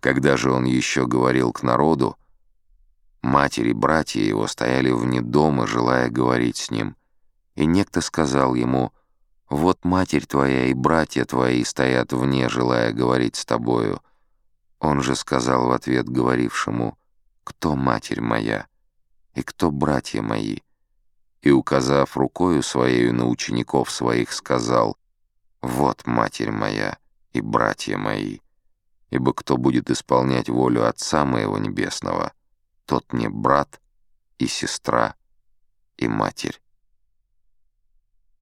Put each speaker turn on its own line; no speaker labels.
Когда же он еще говорил к народу, матери братья его стояли вне дома, желая говорить с ним. И некто сказал ему, «Вот матерь твоя и братья твои стоят вне, желая говорить с тобою». Он же сказал в ответ говорившему, «Кто матерь моя и кто братья мои?» И, указав рукою своею на учеников своих, сказал, «Вот матерь моя и братья мои, ибо кто будет исполнять волю Отца моего Небесного, тот мне брат и сестра и матерь».